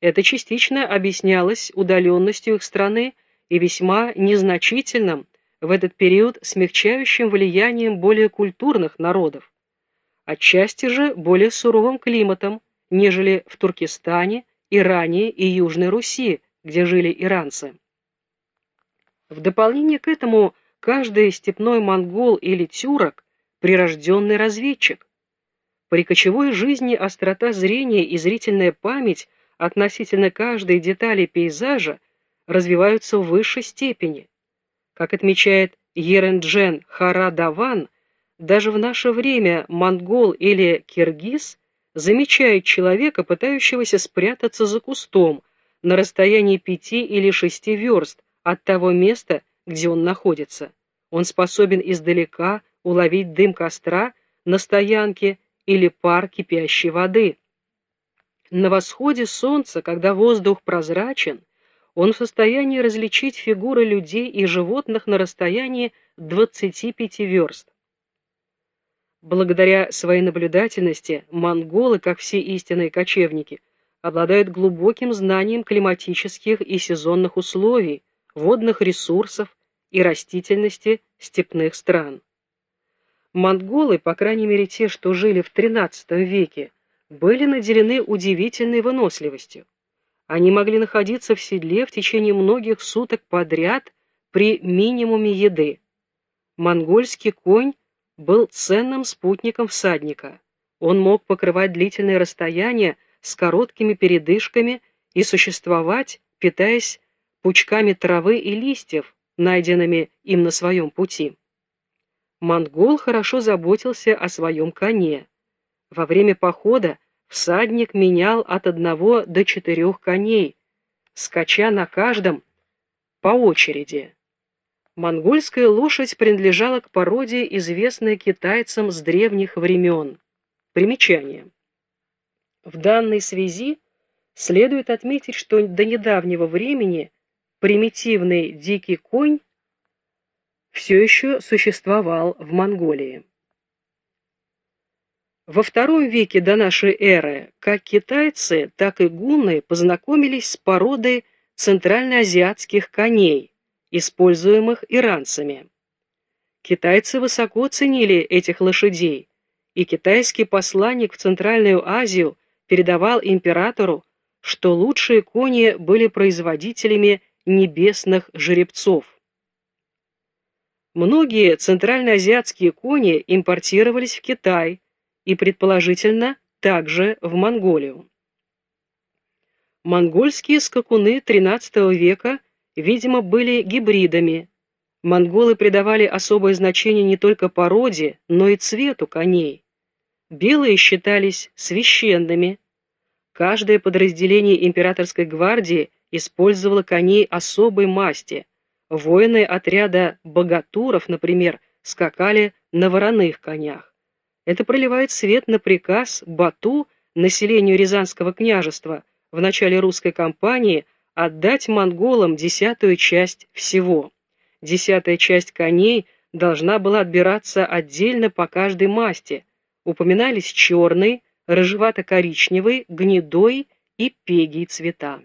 Это частично объяснялось удаленностью их страны и весьма незначительным в этот период смягчающим влиянием более культурных народов, отчасти же более суровым климатом, нежели в Туркестане, Иране и Южной Руси, где жили иранцы. В дополнение к этому каждый степной монгол или тюрок – прирожденный разведчик. При кочевой жизни острота зрения и зрительная память относительно каждой детали пейзажа развиваются в высшей степени. Как отмечает Еренджен Харадаван, даже в наше время монгол или киргиз замечает человека, пытающегося спрятаться за кустом на расстоянии пяти или шести верст от того места, где он находится. Он способен издалека уловить дым костра на стоянке или пар кипящей воды. На восходе солнца, когда воздух прозрачен, он в состоянии различить фигуры людей и животных на расстоянии 25 верст. Благодаря своей наблюдательности монголы, как все истинные кочевники, обладают глубоким знанием климатических и сезонных условий, водных ресурсов и растительности степных стран. Монголы, по крайней мере те, что жили в XIII веке, были наделены удивительной выносливостью. Они могли находиться в седле в течение многих суток подряд при минимуме еды. Монгольский конь был ценным спутником всадника. Он мог покрывать длительные расстояния с короткими передышками и существовать, питаясь пучками травы и листьев, найденными им на своем пути. Монгол хорошо заботился о своем коне. Во время похода всадник менял от одного до четырех коней, скача на каждом по очереди. Монгольская лошадь принадлежала к породе, известной китайцам с древних времен. Примечание. В данной связи следует отметить, что до недавнего времени примитивный дикий конь все еще существовал в Монголии. Во втором веке до нашей эры как китайцы, так и гунны познакомились с породой центральноазиатских коней, используемых иранцами. Китайцы высоко ценили этих лошадей, и китайский посланник в Центральную Азию передавал императору, что лучшие кони были производителями небесных жеребцов. Многие центральноазиатские кони импортировались в Китай и, предположительно, также в Монголию. Монгольские скакуны XIII века, видимо, были гибридами. Монголы придавали особое значение не только породе, но и цвету коней. Белые считались священными. Каждое подразделение императорской гвардии использовало коней особой масти. Воины отряда богатуров, например, скакали на вороных конях. Это проливает свет на приказ Бату населению Рязанского княжества в начале русской кампании отдать монголам десятую часть всего. Десятая часть коней должна была отбираться отдельно по каждой масти. Упоминались черный, рыжевато-коричневый, гнедой и пегий цвета.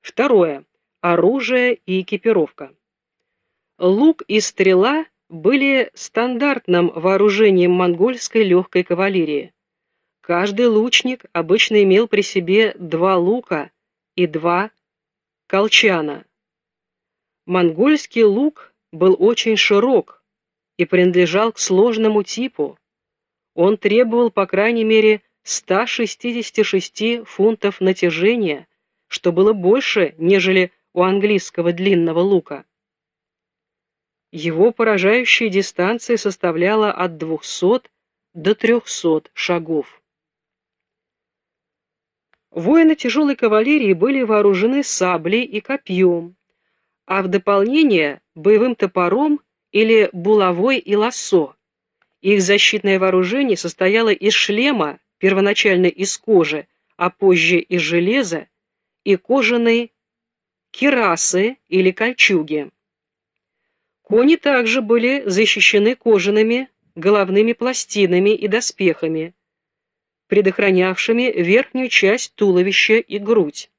Второе. Оружие и экипировка. Лук и стрела были стандартным вооружением монгольской легкой кавалерии. Каждый лучник обычно имел при себе два лука и два колчана. Монгольский лук был очень широк и принадлежал к сложному типу. Он требовал, по крайней мере, 166 фунтов натяжения, что было больше, нежели у английского длинного лука. Его поражающая дистанция составляла от 200 до 300 шагов. Воины тяжелой кавалерии были вооружены саблей и копьем, а в дополнение боевым топором или булавой и лассо. Их защитное вооружение состояло из шлема, первоначально из кожи, а позже из железа, и кожаной кирасы или кольчуги. Кони также были защищены кожаными головными пластинами и доспехами, предохранявшими верхнюю часть туловища и грудь.